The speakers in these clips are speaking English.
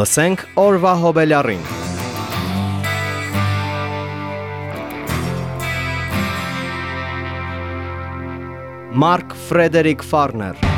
Լսենք օրվա հոբելյարին։ Մարկ Ֆրեդերիկ Ֆարներ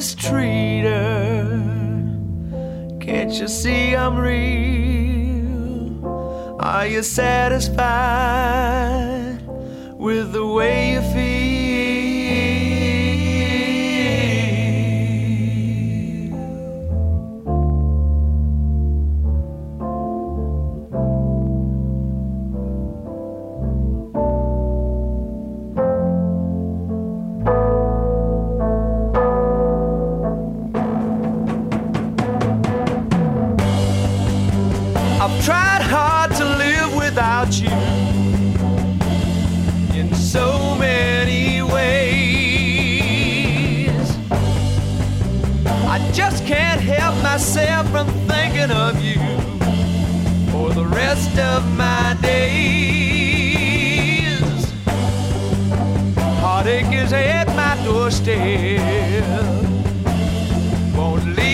mistreat her. Can't you see I'm real? Are you satisfied with the way you feel? thinking of you for the rest of my days. Heartache is at my doorstep. Won't leave.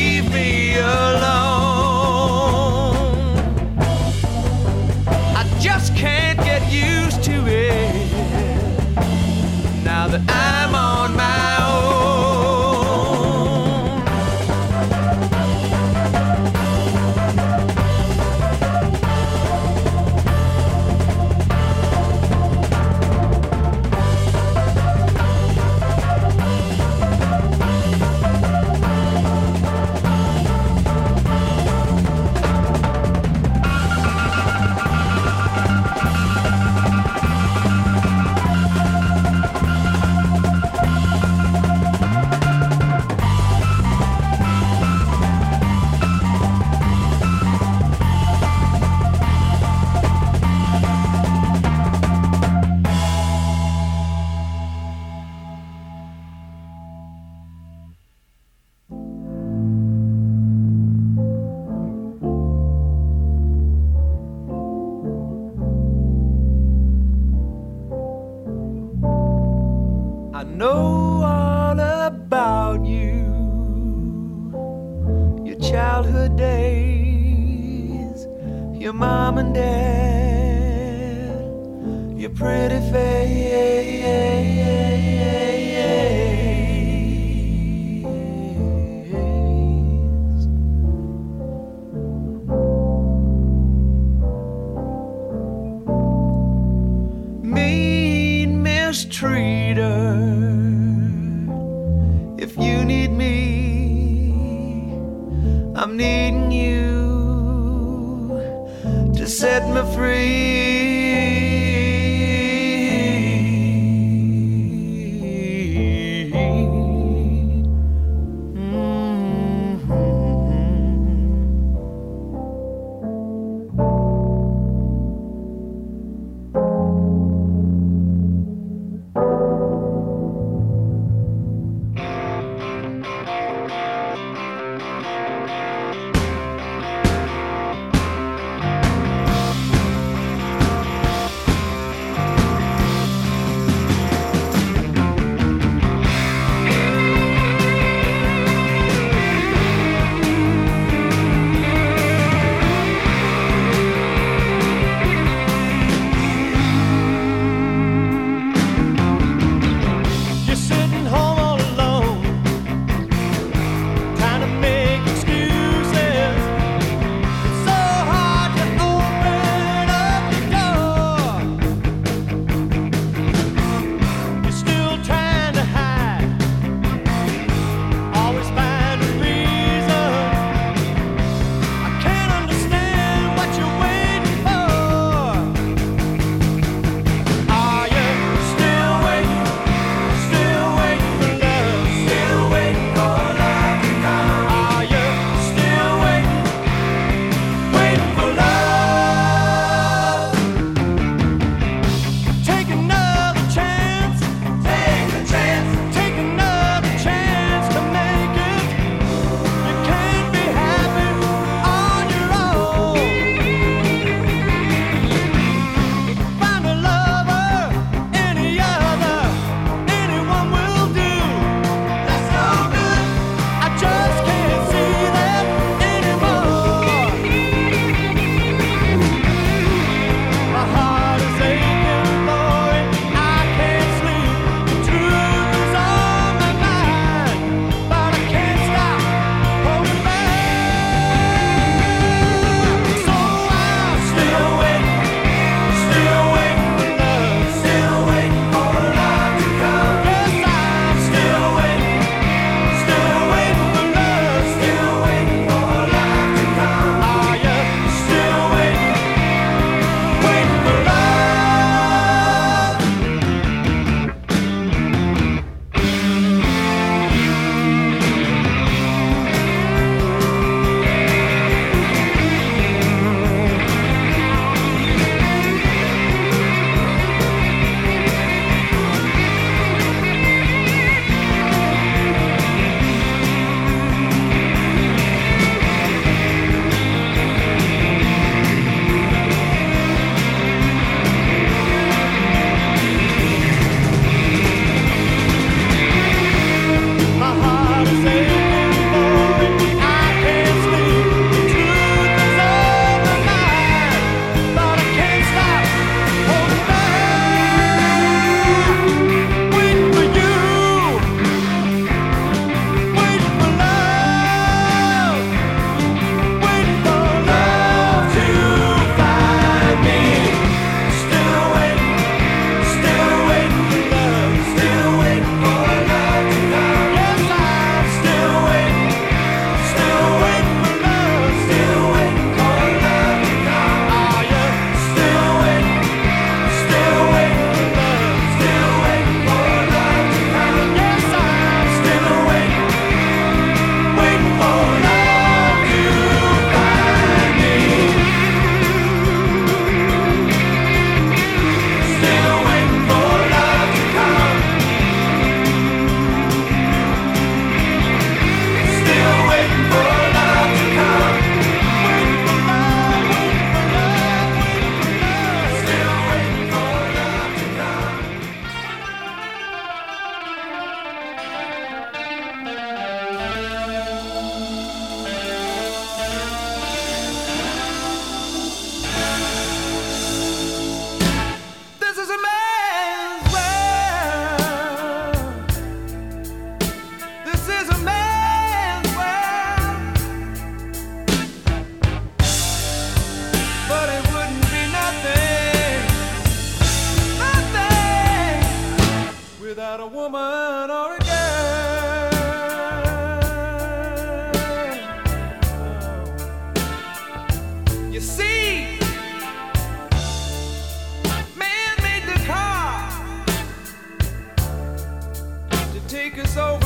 take us over.